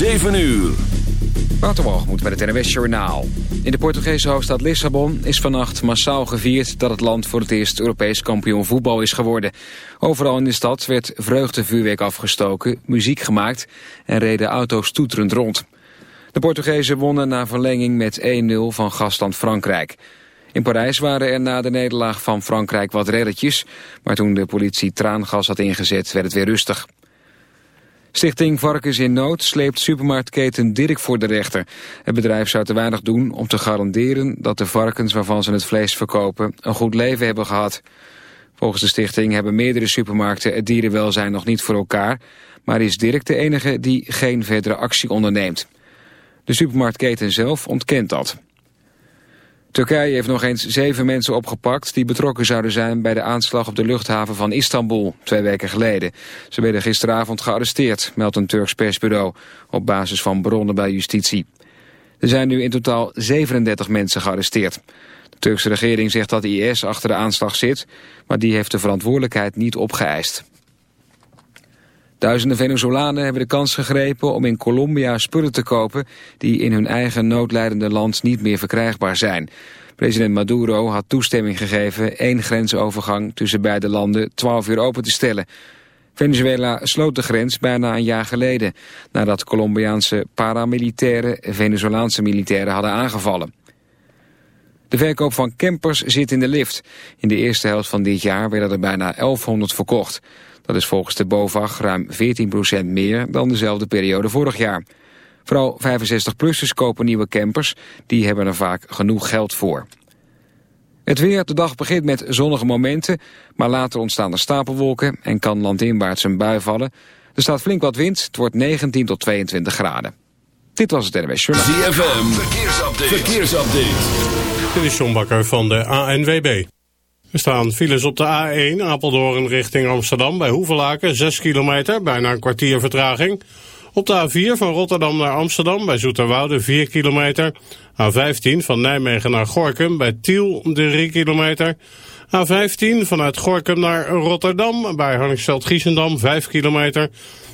7 uur. moet bij het NWS Journaal. In de Portugese hoofdstad Lissabon is vannacht massaal gevierd... dat het land voor het eerst Europees kampioen voetbal is geworden. Overal in de stad werd vreugdevuurwerk afgestoken, muziek gemaakt... en reden auto's toeterend rond. De Portugezen wonnen na verlenging met 1-0 van gastland Frankrijk. In Parijs waren er na de nederlaag van Frankrijk wat reddetjes... maar toen de politie traangas had ingezet werd het weer rustig. Stichting Varkens in Nood sleept supermarktketen Dirk voor de rechter. Het bedrijf zou te weinig doen om te garanderen dat de varkens waarvan ze het vlees verkopen een goed leven hebben gehad. Volgens de stichting hebben meerdere supermarkten het dierenwelzijn nog niet voor elkaar, maar is Dirk de enige die geen verdere actie onderneemt. De supermarktketen zelf ontkent dat. Turkije heeft nog eens zeven mensen opgepakt die betrokken zouden zijn bij de aanslag op de luchthaven van Istanbul twee weken geleden. Ze werden gisteravond gearresteerd, meldt een Turks persbureau, op basis van bronnen bij justitie. Er zijn nu in totaal 37 mensen gearresteerd. De Turkse regering zegt dat IS achter de aanslag zit, maar die heeft de verantwoordelijkheid niet opgeëist. Duizenden Venezolanen hebben de kans gegrepen om in Colombia spullen te kopen die in hun eigen noodlijdende land niet meer verkrijgbaar zijn. President Maduro had toestemming gegeven één grensovergang tussen beide landen 12 uur open te stellen. Venezuela sloot de grens bijna een jaar geleden nadat Colombiaanse paramilitairen Venezolaanse militairen hadden aangevallen. De verkoop van campers zit in de lift. In de eerste helft van dit jaar werden er bijna 1100 verkocht. Dat is volgens de BOVAG ruim 14% meer dan dezelfde periode vorig jaar. Vooral 65-plussers kopen nieuwe campers, die hebben er vaak genoeg geld voor. Het weer, de dag begint met zonnige momenten, maar later ontstaan er stapelwolken en kan landinwaarts een bui vallen. Er staat flink wat wind, het wordt 19 tot 22 graden. Dit was het NWS Journal. ZFM, verkeersupdate. verkeersupdate. Dit is John Bakker van de ANWB. Er staan files op de A1 Apeldoorn richting Amsterdam bij Hoevelaken, 6 kilometer, bijna een kwartier vertraging. Op de A4 van Rotterdam naar Amsterdam bij Zoeterwoude 4 kilometer. A15 van Nijmegen naar Gorkum bij Tiel 3 kilometer. A15 vanuit Gorkum naar Rotterdam bij Harningsveld-Giessendam 5 kilometer.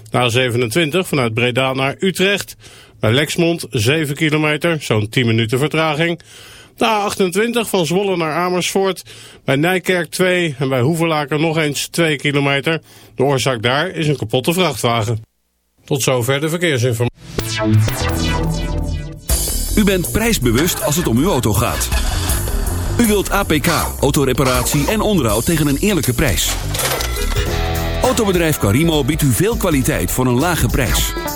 A27 vanuit Breda naar Utrecht bij Lexmond 7 kilometer, zo'n 10 minuten vertraging. De A28 van Zwolle naar Amersfoort. Bij Nijkerk 2 en bij Hoevelaken nog eens 2 kilometer. De oorzaak daar is een kapotte vrachtwagen. Tot zover de verkeersinformatie. U bent prijsbewust als het om uw auto gaat. U wilt APK, autoreparatie en onderhoud tegen een eerlijke prijs. Autobedrijf Carimo biedt u veel kwaliteit voor een lage prijs.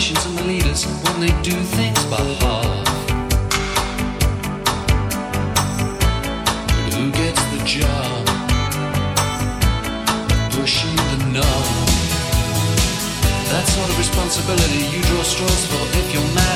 politicians and leaders when they do things by half. Who gets the job? Pushing the knob. That sort of responsibility you draw straws for if you're mad.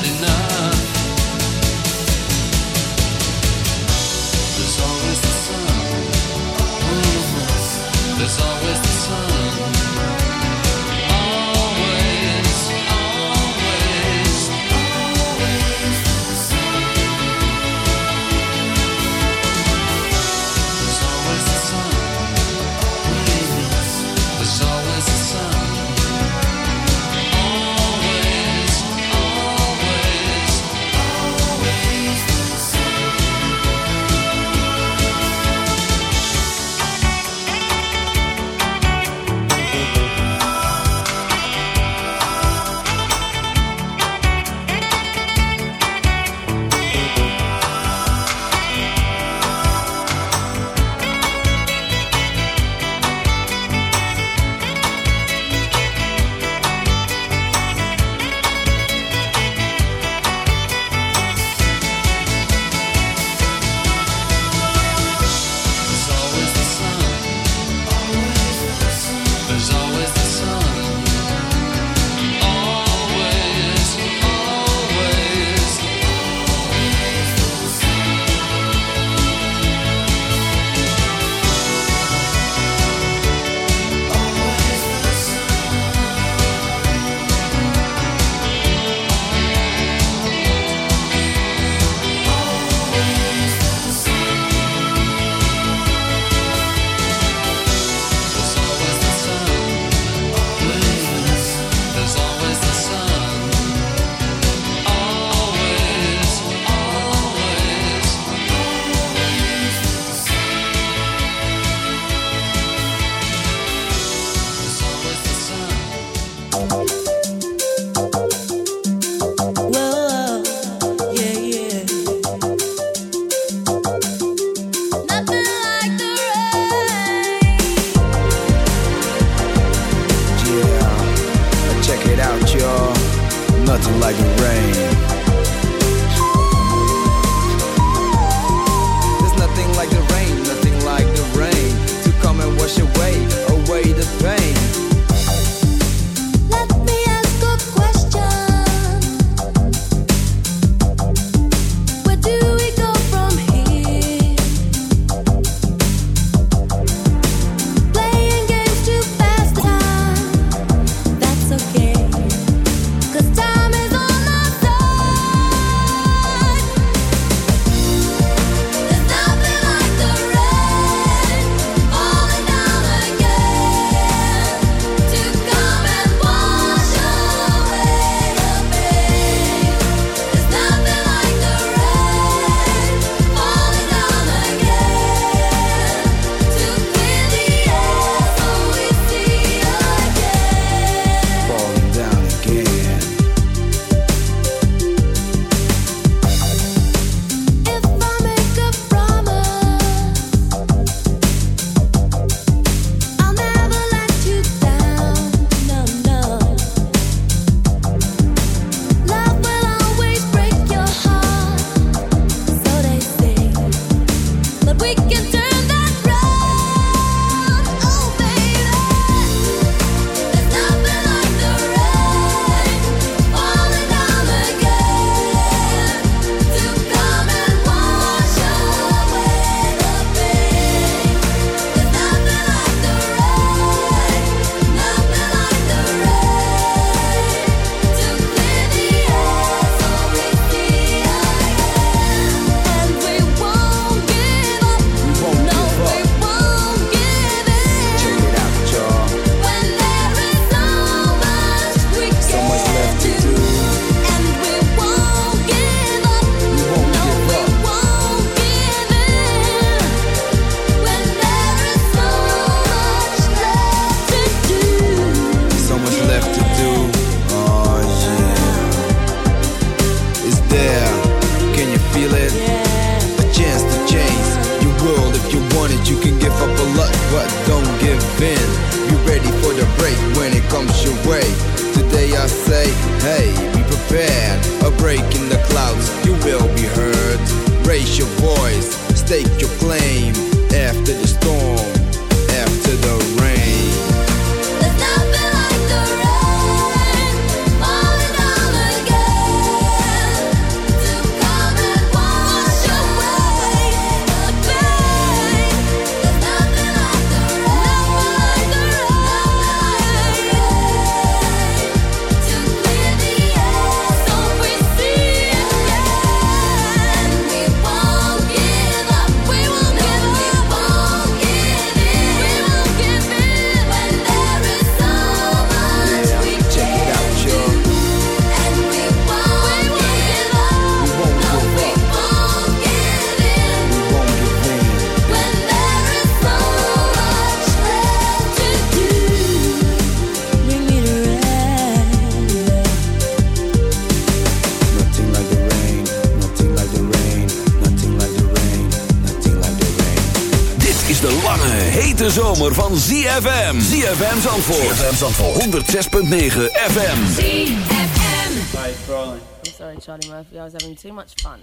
ZFM. ZFM Zandvoort. ZFM Zandvoort. 106.9 FM. ZFM. Hi, I'm sorry, Charlie Murphy. I was having too much fun.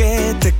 que te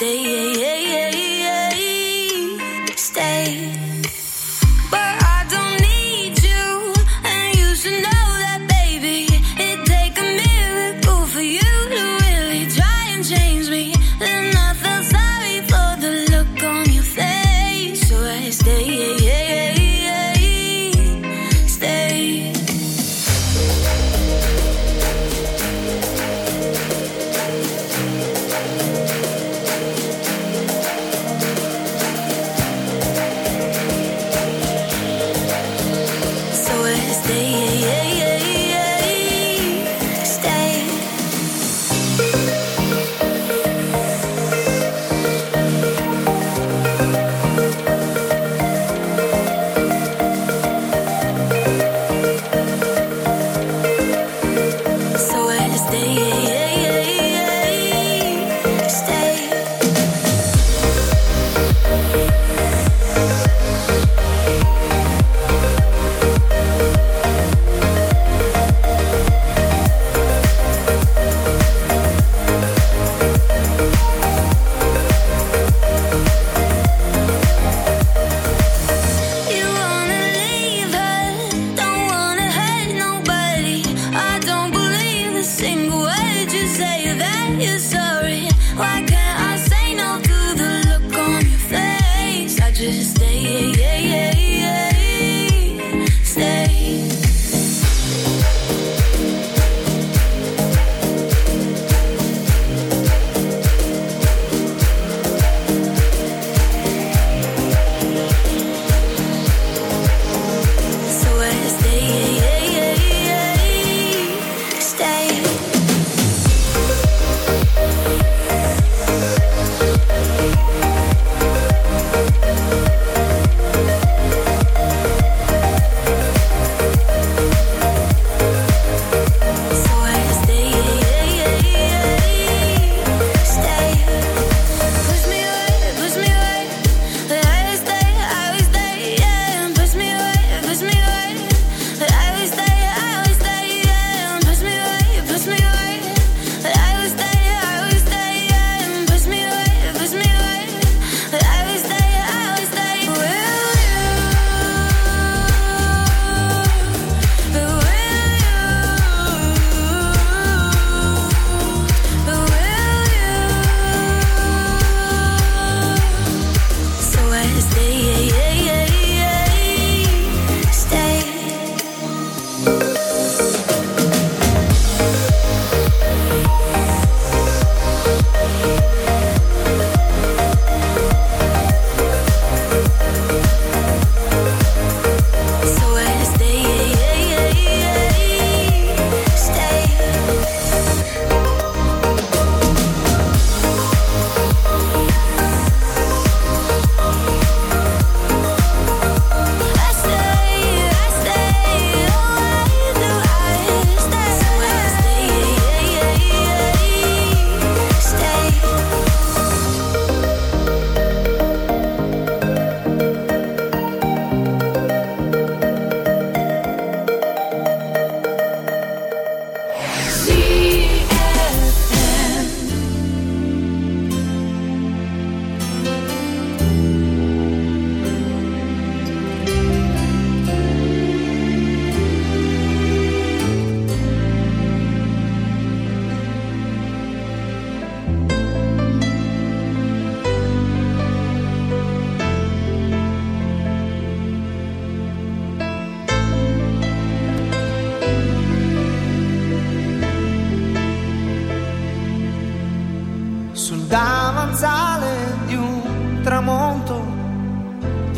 Wednesday. me.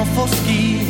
non fosse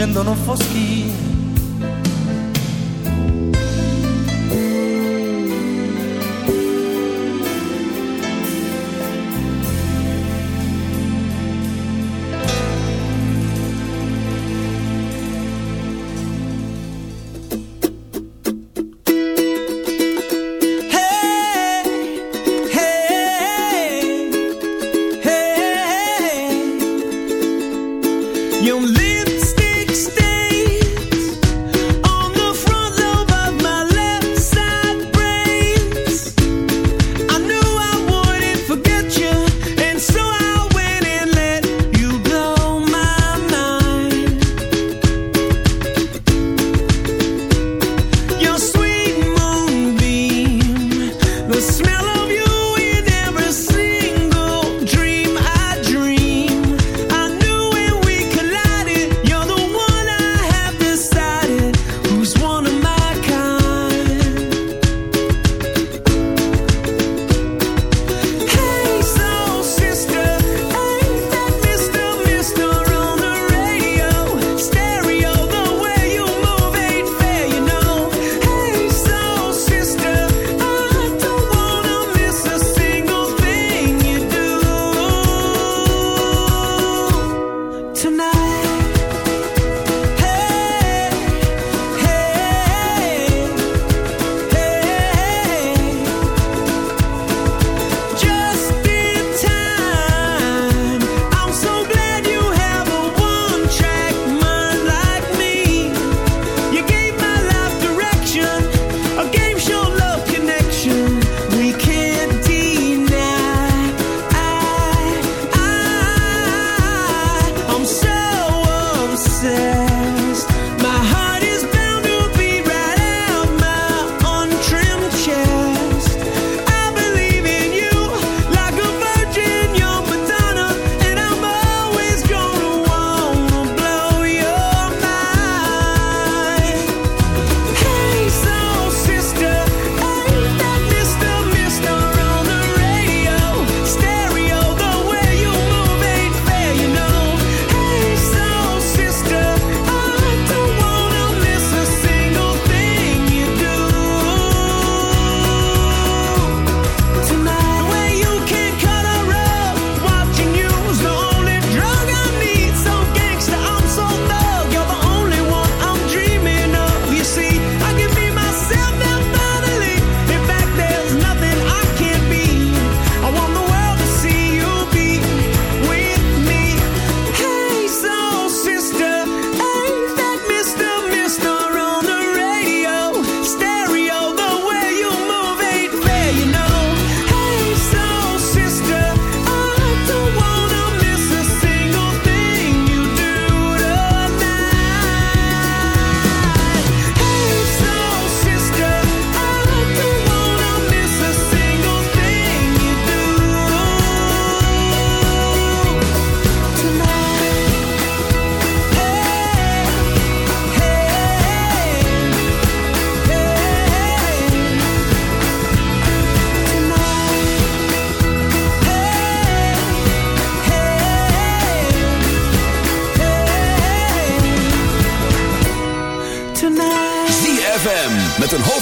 Scendono foschie.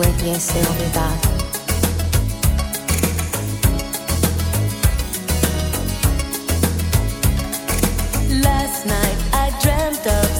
puede se olvidar. Last night I dreamt of